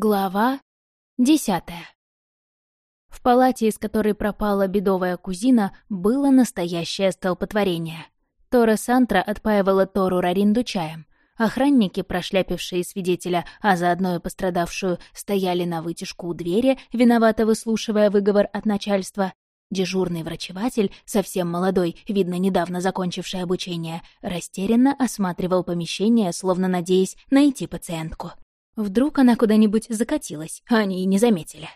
Глава десятая. В палате, из которой пропала бедовая кузина, было настоящее столпотворение. Тора Сантра отпаивала Тору Раринду чаем. Охранники, прошляпившие свидетеля, а заодно и пострадавшую, стояли на вытяжку у двери, виновато выслушивая выговор от начальства. Дежурный врачеватель, совсем молодой, видно, недавно закончивший обучение, растерянно осматривал помещение, словно надеясь найти пациентку. Вдруг она куда-нибудь закатилась, а они и не заметили.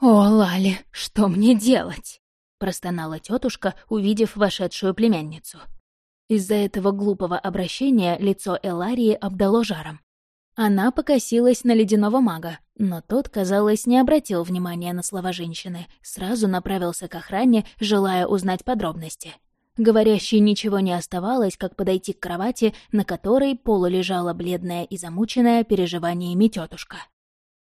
«О, Лали, что мне делать?» — простонала тетушка, увидев вошедшую племянницу. Из-за этого глупого обращения лицо Эларии обдало жаром. Она покосилась на ледяного мага, но тот, казалось, не обратил внимания на слова женщины, сразу направился к охране, желая узнать подробности. Говорящей ничего не оставалось, как подойти к кровати, на которой полулежала бледная и замученная переживаниями тетушка.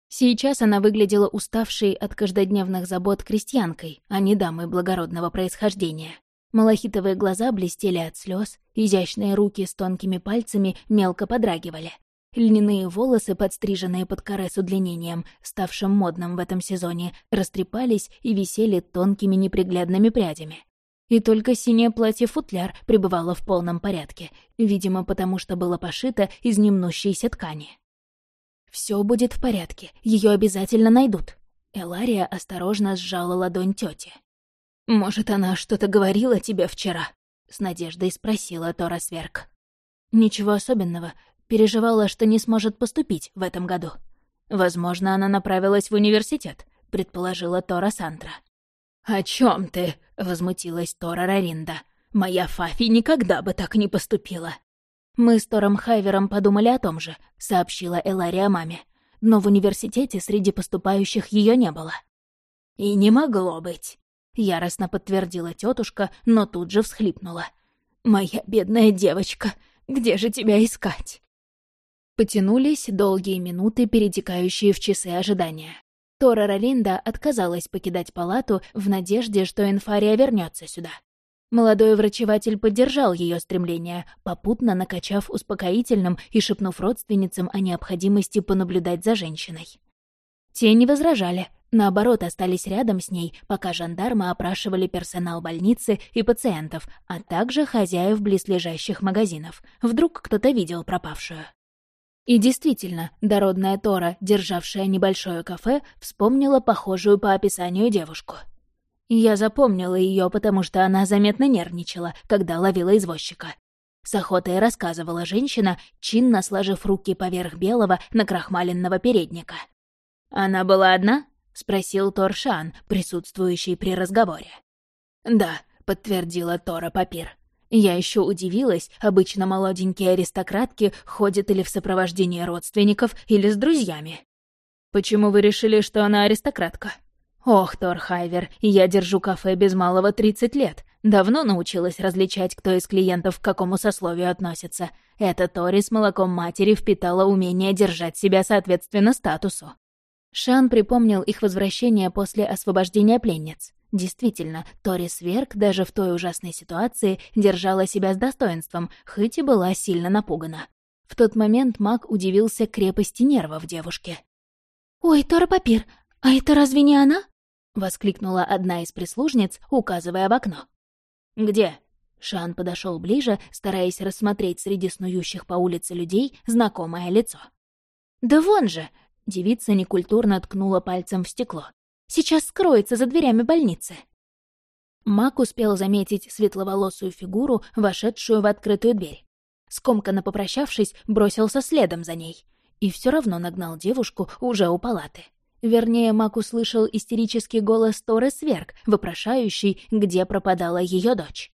Сейчас она выглядела уставшей от каждодневных забот крестьянкой, а не дамой благородного происхождения. Малахитовые глаза блестели от слез, изящные руки с тонкими пальцами мелко подрагивали. Льняные волосы, подстриженные под каре с удлинением, ставшим модным в этом сезоне, растрепались и висели тонкими неприглядными прядями. И только синее платье-футляр пребывало в полном порядке, видимо, потому что было пошито из немнущейся ткани. Все будет в порядке, ее обязательно найдут. Элария осторожно сжала ладонь тети. «Может, она что-то говорила тебе вчера?» — с надеждой спросила Тора Сверк. «Ничего особенного. Переживала, что не сможет поступить в этом году. Возможно, она направилась в университет», — предположила Тора Сантра. «О чем ты?» — возмутилась Тора Раринда. «Моя Фафи никогда бы так не поступила». «Мы с Тором Хайвером подумали о том же», — сообщила Элария маме. «Но в университете среди поступающих ее не было». «И не могло быть», — яростно подтвердила тетушка, но тут же всхлипнула. «Моя бедная девочка, где же тебя искать?» Потянулись долгие минуты, перетекающие в часы ожидания. Тора Ролинда отказалась покидать палату в надежде, что инфария вернется сюда. Молодой врачеватель поддержал ее стремление, попутно накачав успокоительным и шепнув родственницам о необходимости понаблюдать за женщиной. Те не возражали, наоборот, остались рядом с ней, пока жандармы опрашивали персонал больницы и пациентов, а также хозяев близлежащих магазинов. Вдруг кто-то видел пропавшую. И действительно, дородная Тора, державшая небольшое кафе, вспомнила похожую по описанию девушку. Я запомнила ее, потому что она заметно нервничала, когда ловила извозчика. С охотой рассказывала женщина, чинно сложив руки поверх белого накрахмаленного передника. «Она была одна?» — спросил Торшан, присутствующий при разговоре. «Да», — подтвердила Тора Папир. Я еще удивилась, обычно молоденькие аристократки ходят или в сопровождении родственников, или с друзьями. «Почему вы решили, что она аристократка?» «Ох, Торхайвер, я держу кафе без малого 30 лет. Давно научилась различать, кто из клиентов к какому сословию относится. Эта Тори с молоком матери впитала умение держать себя соответственно статусу». Шан припомнил их возвращение после освобождения пленниц. Действительно, Тори Сверк даже в той ужасной ситуации держала себя с достоинством, хоть и была сильно напугана. В тот момент маг удивился крепости нервов девушки. «Ой, Тора Папир, а это разве не она?» — воскликнула одна из прислужниц, указывая в окно. «Где?» Шан подошел ближе, стараясь рассмотреть среди снующих по улице людей знакомое лицо. «Да вон же!» — девица некультурно ткнула пальцем в стекло. Сейчас скроется за дверями больницы». Мак успел заметить светловолосую фигуру, вошедшую в открытую дверь. Скомканно попрощавшись, бросился следом за ней. И все равно нагнал девушку уже у палаты. Вернее, Мак услышал истерический голос Торы Сверк, вопрошающий, где пропадала ее дочь.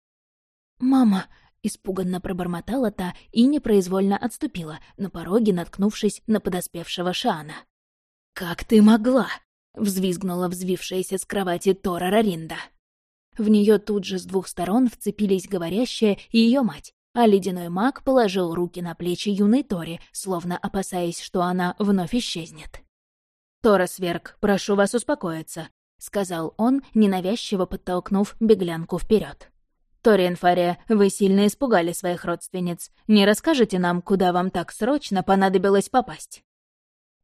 «Мама!» — испуганно пробормотала та и непроизвольно отступила, на пороге наткнувшись на подоспевшего Шана. «Как ты могла?» — взвизгнула взвившаяся с кровати Тора Раринда. В нее тут же с двух сторон вцепились говорящая и ее мать, а ледяной маг положил руки на плечи юной Тори, словно опасаясь, что она вновь исчезнет. «Тора Сверк, прошу вас успокоиться», — сказал он, ненавязчиво подтолкнув беглянку вперед. «Ториен Фария, вы сильно испугали своих родственниц. Не расскажете нам, куда вам так срочно понадобилось попасть?»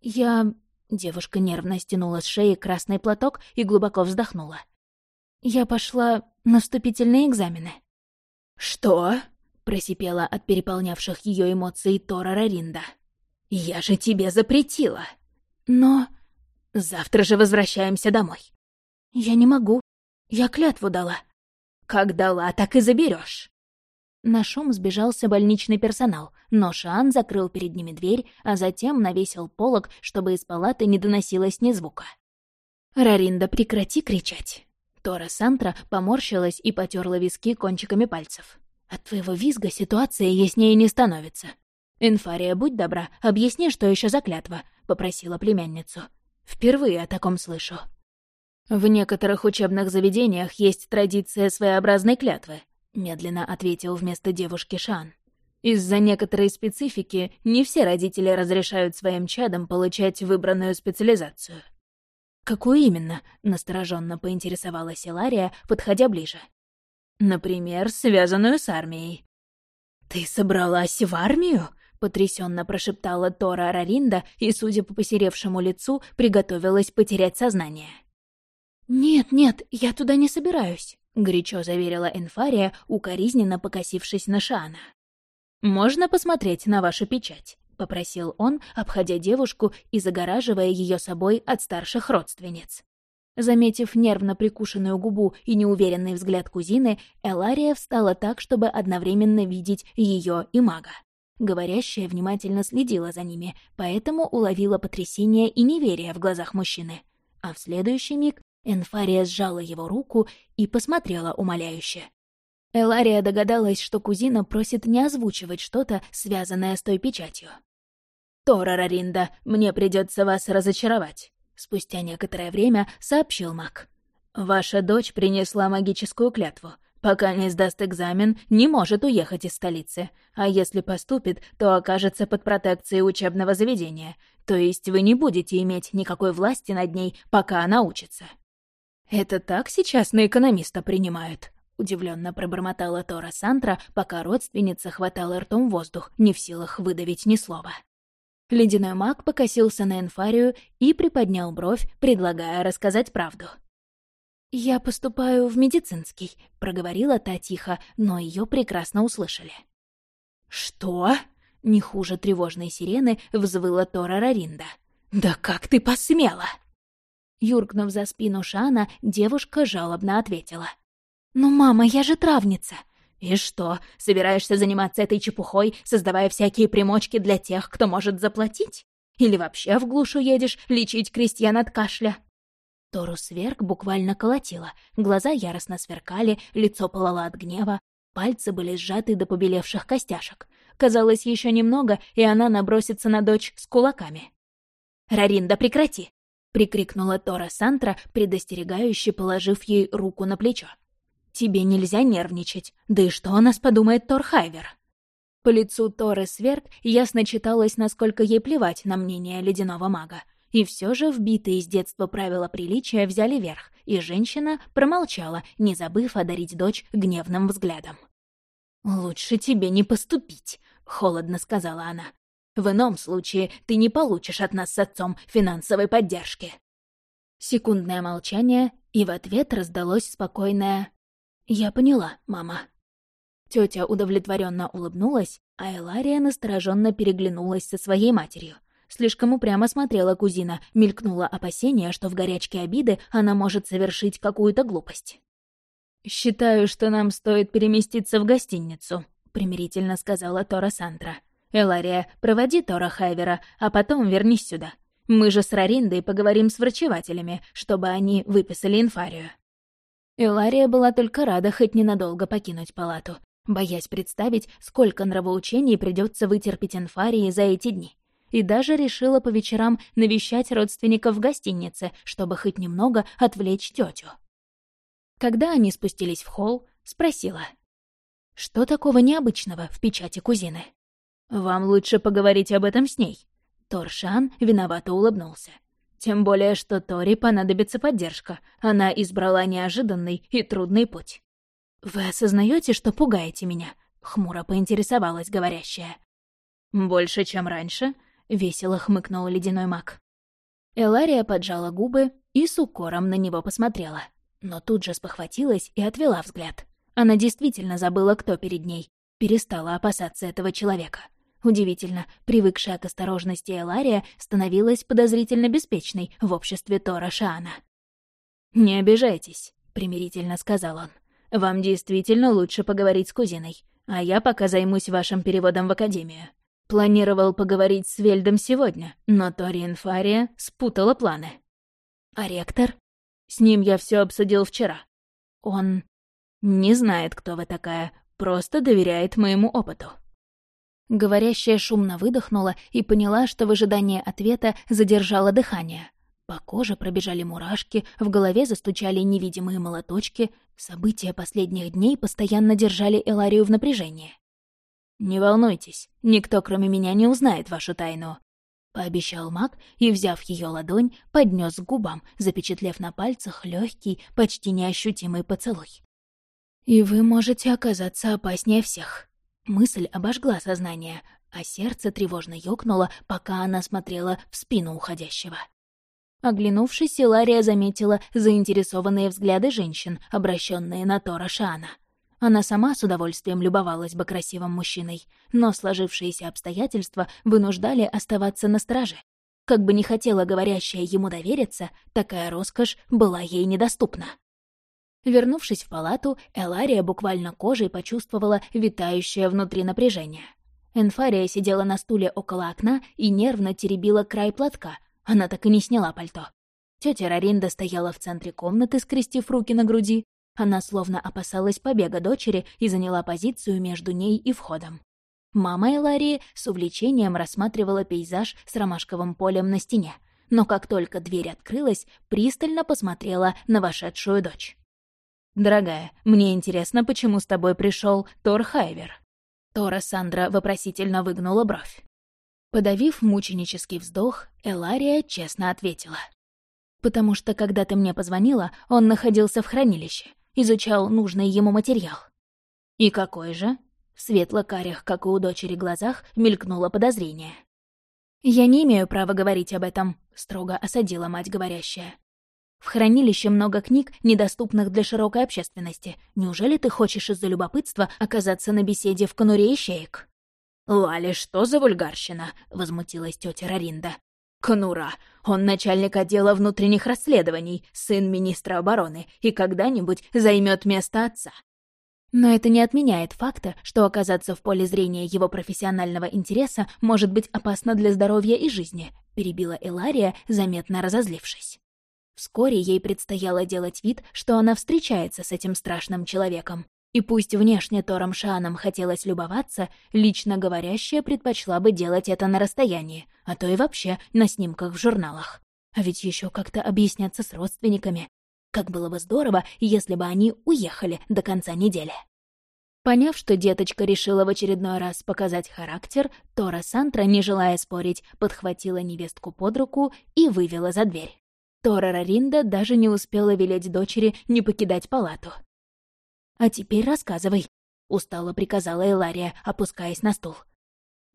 «Я Девушка нервно стянула с шеи красный платок и глубоко вздохнула. «Я пошла на вступительные экзамены». «Что?» — просипела от переполнявших ее эмоций Тора Раринда. «Я же тебе запретила!» «Но...» «Завтра же возвращаемся домой». «Я не могу. Я клятву дала». «Как дала, так и заберешь. На шум сбежался больничный персонал, но Шаан закрыл перед ними дверь, а затем навесил полог, чтобы из палаты не доносилось ни звука. «Раринда, прекрати кричать!» Тора Сантра поморщилась и потерла виски кончиками пальцев. «От твоего визга ситуация яснее не становится. Инфария, будь добра, объясни, что еще за клятва», — попросила племянницу. «Впервые о таком слышу». «В некоторых учебных заведениях есть традиция своеобразной клятвы», медленно ответил вместо девушки Шан. Из-за некоторой специфики не все родители разрешают своим чадам получать выбранную специализацию. «Какую именно?» — настороженно поинтересовалась Илария, подходя ближе. «Например, связанную с армией». «Ты собралась в армию?» — потрясенно прошептала Тора Араринда и, судя по посеревшему лицу, приготовилась потерять сознание. «Нет, нет, я туда не собираюсь», — горячо заверила Энфария, укоризненно покосившись на Шана. «Можно посмотреть на вашу печать?» — попросил он, обходя девушку и загораживая ее собой от старших родственниц. Заметив нервно прикушенную губу и неуверенный взгляд кузины, Элария встала так, чтобы одновременно видеть ее и мага. Говорящая внимательно следила за ними, поэтому уловила потрясение и неверие в глазах мужчины. А в следующий миг Энфария сжала его руку и посмотрела умоляюще. Элария догадалась, что кузина просит не озвучивать что-то, связанное с той печатью. «Тора Раринда, мне придется вас разочаровать», — спустя некоторое время сообщил маг. «Ваша дочь принесла магическую клятву. Пока не сдаст экзамен, не может уехать из столицы, а если поступит, то окажется под протекцией учебного заведения, то есть вы не будете иметь никакой власти над ней, пока она учится». «Это так сейчас на экономиста принимают?» — удивленно пробормотала Тора Сантра, пока родственница хватала ртом воздух, не в силах выдавить ни слова. Ледяной маг покосился на Энфарию и приподнял бровь, предлагая рассказать правду. «Я поступаю в медицинский», — проговорила та тихо, но ее прекрасно услышали. «Что?» — не хуже тревожной сирены взвыла Тора Раринда. «Да как ты посмела!» Юркнув за спину Шана, девушка жалобно ответила. «Ну, мама, я же травница!» «И что, собираешься заниматься этой чепухой, создавая всякие примочки для тех, кто может заплатить? Или вообще в глушу едешь лечить крестьян от кашля?» Тору сверг буквально колотила, глаза яростно сверкали, лицо пылало от гнева, пальцы были сжаты до побелевших костяшек. Казалось, еще немного, и она набросится на дочь с кулаками. «Раринда, прекрати! прикрикнула Тора Сантра, предостерегающе положив ей руку на плечо. «Тебе нельзя нервничать. Да и что о нас подумает Тор Хайвер?» По лицу Торы Сверд ясно читалось, насколько ей плевать на мнение ледяного мага. И все же вбитые с детства правила приличия взяли верх, и женщина промолчала, не забыв одарить дочь гневным взглядом. «Лучше тебе не поступить», — холодно сказала она. В ином случае ты не получишь от нас с отцом финансовой поддержки». Секундное молчание, и в ответ раздалось спокойное «Я поняла, мама». Тетя удовлетворенно улыбнулась, а Элария настороженно переглянулась со своей матерью. Слишком упрямо смотрела кузина, мелькнуло опасение, что в горячке обиды она может совершить какую-то глупость. «Считаю, что нам стоит переместиться в гостиницу», — примирительно сказала Тора Сандра. «Элария, проводи Тора Хайвера, а потом вернись сюда. Мы же с Рариндой поговорим с врачевателями, чтобы они выписали инфарию». Элария была только рада хоть ненадолго покинуть палату, боясь представить, сколько нравоучений придется вытерпеть инфарии за эти дни. И даже решила по вечерам навещать родственников в гостинице, чтобы хоть немного отвлечь тетю. Когда они спустились в холл, спросила. «Что такого необычного в печати кузины?» «Вам лучше поговорить об этом с ней». Торшан виновато улыбнулся. Тем более, что Тори понадобится поддержка. Она избрала неожиданный и трудный путь. «Вы осознаете, что пугаете меня?» — хмуро поинтересовалась говорящая. «Больше, чем раньше?» — весело хмыкнул ледяной маг. Элария поджала губы и с укором на него посмотрела. Но тут же спохватилась и отвела взгляд. Она действительно забыла, кто перед ней. Перестала опасаться этого человека. Удивительно, привыкшая к осторожности Элария становилась подозрительно беспечной в обществе Тора Шаана. «Не обижайтесь», — примирительно сказал он. «Вам действительно лучше поговорить с кузиной, а я пока займусь вашим переводом в академию. Планировал поговорить с Вельдом сегодня, но Тори Инфария спутала планы». «А ректор?» «С ним я все обсудил вчера. Он не знает, кто вы такая, просто доверяет моему опыту». Говорящая шумно выдохнула и поняла, что в ожидании ответа задержала дыхание. По коже пробежали мурашки, в голове застучали невидимые молоточки. События последних дней постоянно держали Эларию в напряжении. «Не волнуйтесь, никто кроме меня не узнает вашу тайну», — пообещал маг и, взяв ее ладонь, поднес к губам, запечатлев на пальцах легкий, почти неощутимый поцелуй. «И вы можете оказаться опаснее всех», Мысль обожгла сознание, а сердце тревожно ёкнуло, пока она смотрела в спину уходящего. Оглянувшись, Илария заметила заинтересованные взгляды женщин, обращенные на Тора Шана. Она сама с удовольствием любовалась бы красивым мужчиной, но сложившиеся обстоятельства вынуждали оставаться на страже. Как бы не хотела говорящая ему довериться, такая роскошь была ей недоступна. Вернувшись в палату, Элария буквально кожей почувствовала витающее внутри напряжение. Энфария сидела на стуле около окна и нервно теребила край платка. Она так и не сняла пальто. Тетя Раринда стояла в центре комнаты, скрестив руки на груди. Она словно опасалась побега дочери и заняла позицию между ней и входом. Мама Эларии с увлечением рассматривала пейзаж с ромашковым полем на стене, но как только дверь открылась, пристально посмотрела на вошедшую дочь. «Дорогая, мне интересно, почему с тобой пришел Тор Хайвер?» Тора Сандра вопросительно выгнула бровь. Подавив мученический вздох, Элария честно ответила. «Потому что, когда ты мне позвонила, он находился в хранилище, изучал нужный ему материал». «И какой же?» В светло-карих, как и у дочери, глазах мелькнуло подозрение. «Я не имею права говорить об этом», — строго осадила мать говорящая. В хранилище много книг, недоступных для широкой общественности. Неужели ты хочешь из-за любопытства оказаться на беседе в конуре ищеек?» «Лали, что за вульгарщина?» — возмутилась тетя Раринда. «Конура! Он начальник отдела внутренних расследований, сын министра обороны, и когда-нибудь займет место отца». Но это не отменяет факта, что оказаться в поле зрения его профессионального интереса может быть опасно для здоровья и жизни, перебила Элария, заметно разозлившись. Вскоре ей предстояло делать вид, что она встречается с этим страшным человеком. И пусть внешне Тором Шаном хотелось любоваться, лично говорящая предпочла бы делать это на расстоянии, а то и вообще на снимках в журналах. А ведь еще как-то объясняться с родственниками. Как было бы здорово, если бы они уехали до конца недели. Поняв, что деточка решила в очередной раз показать характер, Тора Сантра, не желая спорить, подхватила невестку под руку и вывела за дверь. Тора Раринда даже не успела велеть дочери не покидать палату. «А теперь рассказывай», — устало приказала Элария, опускаясь на стул.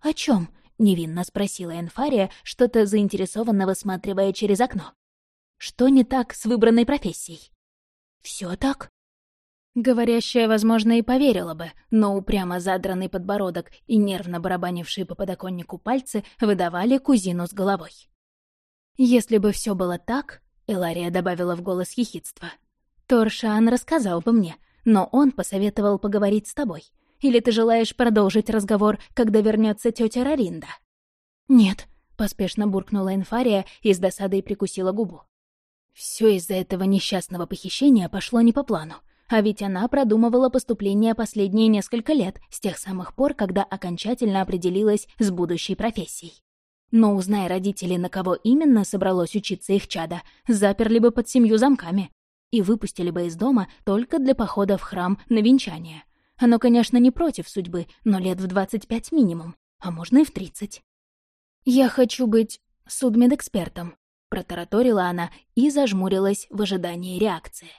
«О чем? невинно спросила Энфария, что-то заинтересованно высматривая через окно. «Что не так с выбранной профессией?» Все так?» Говорящая, возможно, и поверила бы, но упрямо задранный подбородок и нервно барабанившие по подоконнику пальцы выдавали кузину с головой. «Если бы все было так», — Элария добавила в голос ехидства, «Торшан рассказал бы мне, но он посоветовал поговорить с тобой. Или ты желаешь продолжить разговор, когда вернется тетя Раринда?» «Нет», — поспешно буркнула Инфария и с досадой прикусила губу. Все из-за этого несчастного похищения пошло не по плану. А ведь она продумывала поступление последние несколько лет, с тех самых пор, когда окончательно определилась с будущей профессией. Но узнай родители, на кого именно собралось учиться их чада, заперли бы под семью замками и выпустили бы из дома только для похода в храм на венчание. Оно, конечно, не против судьбы, но лет в 25 минимум, а можно и в 30. «Я хочу быть судмедэкспертом», — протараторила она и зажмурилась в ожидании реакции.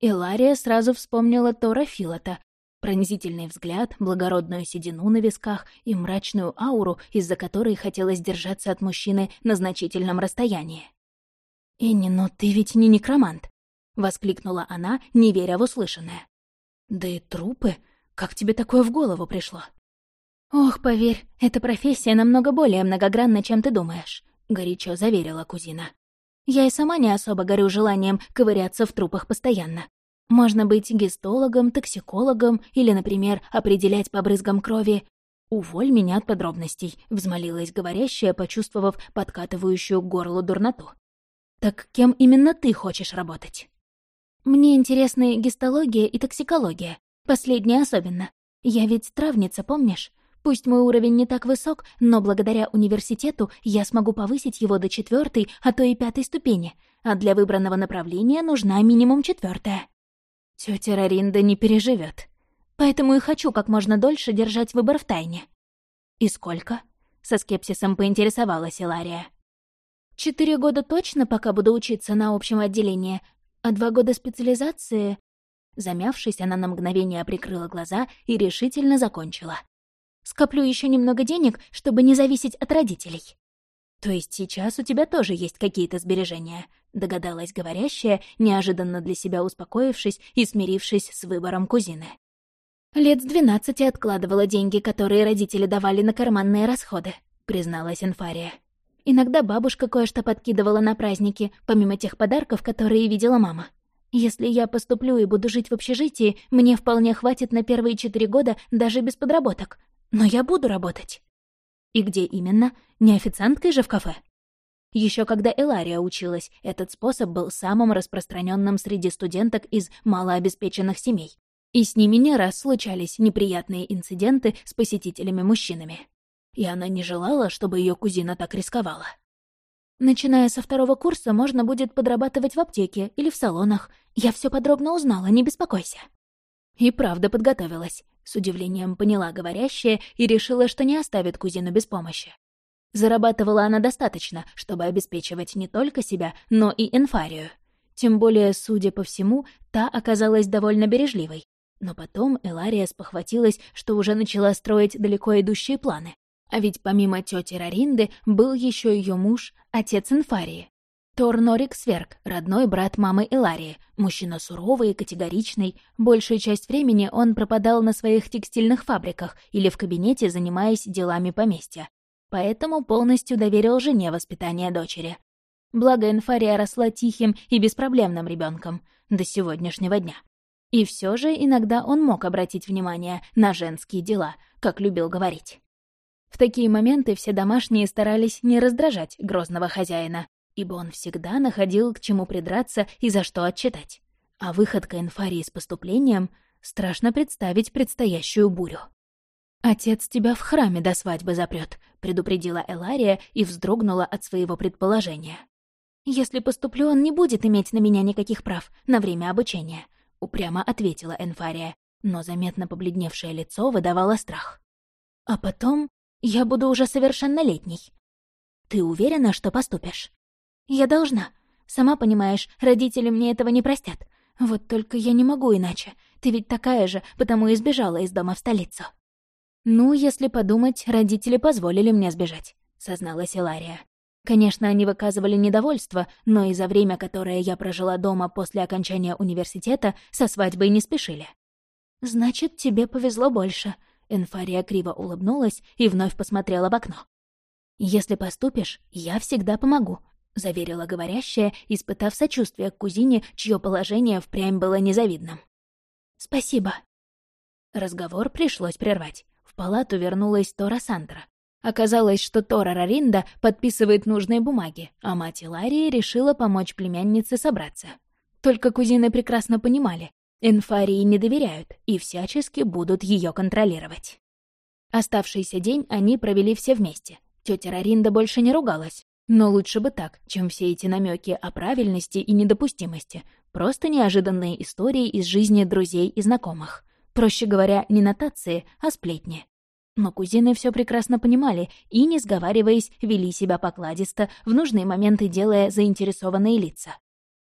Илария сразу вспомнила Тора Филота. Пронзительный взгляд, благородную седину на висках и мрачную ауру, из-за которой хотелось держаться от мужчины на значительном расстоянии. «Энни, но ты ведь не некромант!» — воскликнула она, не веря в услышанное. «Да и трупы? Как тебе такое в голову пришло?» «Ох, поверь, эта профессия намного более многогранна, чем ты думаешь», — горячо заверила кузина. «Я и сама не особо горю желанием ковыряться в трупах постоянно. Можно быть гистологом, токсикологом или, например, определять по брызгам крови. «Уволь меня от подробностей», — взмолилась говорящая, почувствовав подкатывающую к горлу дурноту. «Так кем именно ты хочешь работать?» «Мне интересны гистология и токсикология. Последняя особенно. Я ведь травница, помнишь? Пусть мой уровень не так высок, но благодаря университету я смогу повысить его до четвертой, а то и пятой ступени, а для выбранного направления нужна минимум четвертая. Тетя Раринда не переживет, поэтому и хочу как можно дольше держать выбор в тайне. И сколько? Со скепсисом поинтересовалась Илария. Четыре года точно, пока буду учиться на общем отделении, а два года специализации... Замявшись, она на мгновение прикрыла глаза и решительно закончила. Скоплю еще немного денег, чтобы не зависеть от родителей. То есть сейчас у тебя тоже есть какие-то сбережения, догадалась говорящая, неожиданно для себя успокоившись и смирившись с выбором кузины. Лет с двенадцати откладывала деньги, которые родители давали на карманные расходы, призналась Инфария. Иногда бабушка кое-что подкидывала на праздники, помимо тех подарков, которые видела мама. Если я поступлю и буду жить в общежитии, мне вполне хватит на первые четыре года даже без подработок. Но я буду работать. И где именно? Не официанткой же в кафе? Еще когда Элария училась, этот способ был самым распространенным среди студенток из малообеспеченных семей. И с ними не раз случались неприятные инциденты с посетителями-мужчинами. И она не желала, чтобы ее кузина так рисковала. Начиная со второго курса, можно будет подрабатывать в аптеке или в салонах. Я все подробно узнала, не беспокойся. И правда подготовилась. С удивлением поняла говорящая и решила, что не оставит кузину без помощи. Зарабатывала она достаточно, чтобы обеспечивать не только себя, но и инфарию. Тем более, судя по всему, та оказалась довольно бережливой. Но потом Элария спохватилась, что уже начала строить далеко идущие планы. А ведь помимо тети Раринды был еще ее муж, отец Инфарии. Тор Норик Сверк, родной брат мамы Эларии, мужчина суровый и категоричный. Большую часть времени он пропадал на своих текстильных фабриках или в кабинете, занимаясь делами поместья. Поэтому полностью доверил жене воспитание дочери. Благо Инфария росла тихим и беспроблемным ребенком до сегодняшнего дня. И все же иногда он мог обратить внимание на женские дела, как любил говорить. В такие моменты все домашние старались не раздражать грозного хозяина, ибо он всегда находил к чему придраться и за что отчитать. А выходка инфарии с поступлением — страшно представить предстоящую бурю. «Отец тебя в храме до свадьбы запрет», — предупредила Элария и вздрогнула от своего предположения. «Если поступлю, он не будет иметь на меня никаких прав на время обучения», — упрямо ответила Энфария, но заметно побледневшее лицо выдавало страх. «А потом я буду уже совершеннолетней. Ты уверена, что поступишь?» Я должна. Сама понимаешь, родители мне этого не простят. Вот только я не могу иначе. Ты ведь такая же, потому и сбежала из дома в столицу». «Ну, если подумать, родители позволили мне сбежать», — созналась Илария. Конечно, они выказывали недовольство, но и за время, которое я прожила дома после окончания университета, со свадьбой не спешили. «Значит, тебе повезло больше», — Энфария криво улыбнулась и вновь посмотрела в окно. «Если поступишь, я всегда помогу, — заверила говорящая, испытав сочувствие к кузине, чье положение впрямь было незавидным. «Спасибо». Разговор пришлось прервать. Палату вернулась Тора Сантра. Оказалось, что Тора Раринда подписывает нужные бумаги, а мать Иларии решила помочь племяннице собраться. Только кузины прекрасно понимали, Энфарии не доверяют и всячески будут ее контролировать. Оставшийся день они провели все вместе. Тетя Раринда больше не ругалась, но лучше бы так, чем все эти намеки о правильности и недопустимости. Просто неожиданные истории из жизни друзей и знакомых. Проще говоря, не нотации, а сплетни. Но кузины все прекрасно понимали и, не сговариваясь, вели себя покладисто, в нужные моменты делая заинтересованные лица.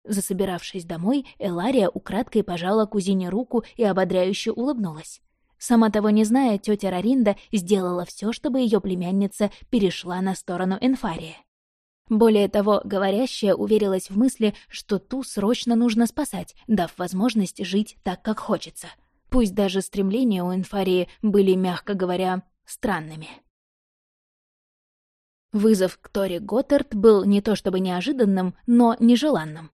Засобиравшись домой, Элария украдкой пожала кузине руку и ободряюще улыбнулась. Сама того не зная, тетя Раринда сделала все, чтобы ее племянница перешла на сторону Энфарии. Более того, говорящая уверилась в мысли, что ту срочно нужно спасать, дав возможность жить так, как хочется. Пусть даже стремления у Энфарии были, мягко говоря, странными. Вызов к Тори Готтард был не то чтобы неожиданным, но нежеланным.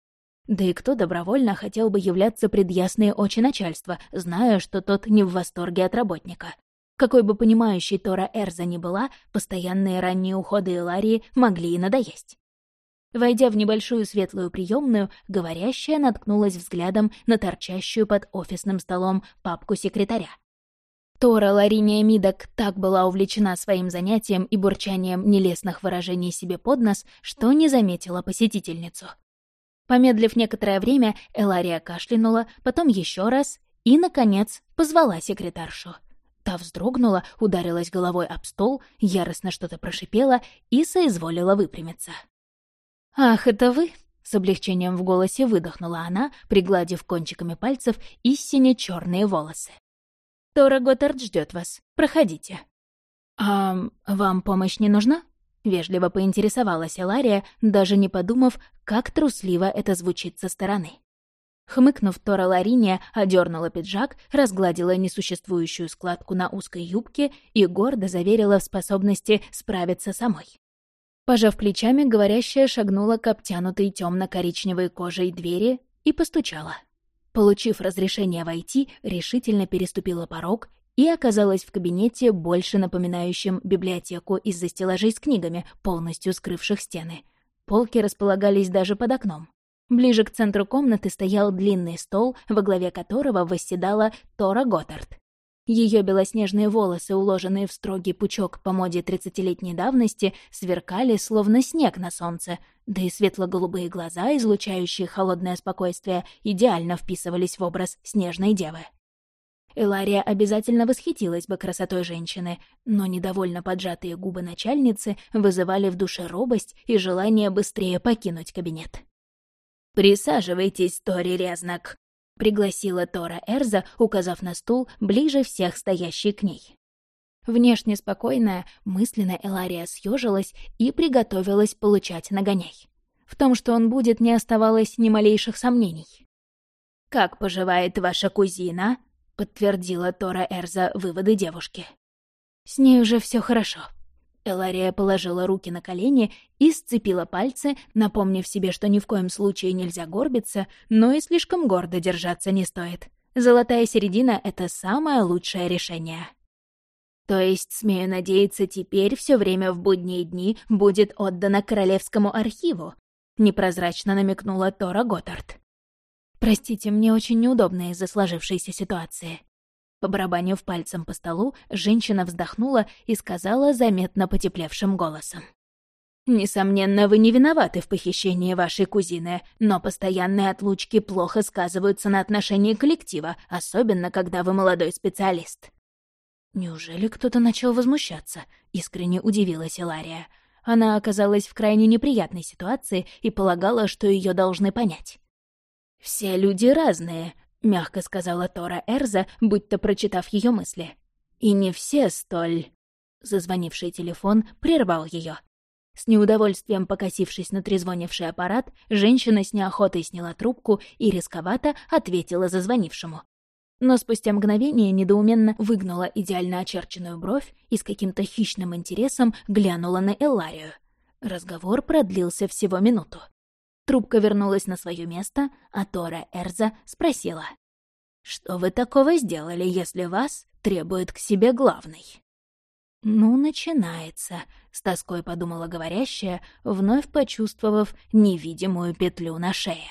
Да и кто добровольно хотел бы являться пред ясные очи начальства, зная, что тот не в восторге от работника? Какой бы понимающей Тора Эрза ни была, постоянные ранние уходы Иларии могли и надоесть. Войдя в небольшую светлую приемную, говорящая наткнулась взглядом на торчащую под офисным столом папку секретаря. Тора Лариния Мидок так была увлечена своим занятием и бурчанием нелестных выражений себе под нос, что не заметила посетительницу. Помедлив некоторое время, Элария кашлянула, потом еще раз и, наконец, позвала секретаршу. Та вздрогнула, ударилась головой об стол, яростно что-то прошипела и соизволила выпрямиться. «Ах, это вы?» — с облегчением в голосе выдохнула она, пригладив кончиками пальцев истине черные волосы. «Тора Готтард ждет вас. Проходите». «А вам помощь не нужна?» — вежливо поинтересовалась Элария, даже не подумав, как трусливо это звучит со стороны. Хмыкнув, Тора Лариния одернула пиджак, разгладила несуществующую складку на узкой юбке и гордо заверила в способности справиться самой. Пожав плечами, говорящая шагнула к обтянутой темно-коричневой кожей двери и постучала. Получив разрешение войти, решительно переступила порог и оказалась в кабинете, больше напоминающем библиотеку из-за стеллажей с книгами, полностью скрывших стены. Полки располагались даже под окном. Ближе к центру комнаты стоял длинный стол, во главе которого восседала Тора Готтард. Ее белоснежные волосы, уложенные в строгий пучок по моде тридцатилетней давности, сверкали, словно снег на солнце, да и светло-голубые глаза, излучающие холодное спокойствие, идеально вписывались в образ снежной девы. Элария обязательно восхитилась бы красотой женщины, но недовольно поджатые губы начальницы вызывали в душе робость и желание быстрее покинуть кабинет. «Присаживайтесь, Тори Резнак», — пригласила Тора Эрза, указав на стул, ближе всех стоящий к ней. Внешне спокойная, мысленно Элария съежилась и приготовилась получать нагоняй. В том, что он будет, не оставалось ни малейших сомнений. «Как поживает ваша кузина?» — подтвердила Тора Эрза выводы девушки. «С ней уже все хорошо», Элария положила руки на колени и сцепила пальцы, напомнив себе, что ни в коем случае нельзя горбиться, но и слишком гордо держаться не стоит. Золотая середина — это самое лучшее решение. То есть, смею надеяться, теперь все время в будние дни будет отдано Королевскому архиву, непрозрачно намекнула Тора Готтард. Простите, мне очень неудобно из-за сложившейся ситуации. Побарабанив пальцем по столу, женщина вздохнула и сказала заметно потеплевшим голосом. «Несомненно, вы не виноваты в похищении вашей кузины, но постоянные отлучки плохо сказываются на отношении коллектива, особенно когда вы молодой специалист». «Неужели кто-то начал возмущаться?» — искренне удивилась Илария. Она оказалась в крайне неприятной ситуации и полагала, что ее должны понять. «Все люди разные», — мягко сказала Тора Эрза, будто прочитав ее мысли. «И не все столь...» Зазвонивший телефон прервал ее. С неудовольствием покосившись на трезвонивший аппарат, женщина с неохотой сняла трубку и рисковато ответила зазвонившему. Но спустя мгновение недоуменно выгнула идеально очерченную бровь и с каким-то хищным интересом глянула на Элларию. Разговор продлился всего минуту. Трубка вернулась на свое место, а Тора Эрза спросила. «Что вы такого сделали, если вас требует к себе главный?» «Ну, начинается», — с тоской подумала говорящая, вновь почувствовав невидимую петлю на шее.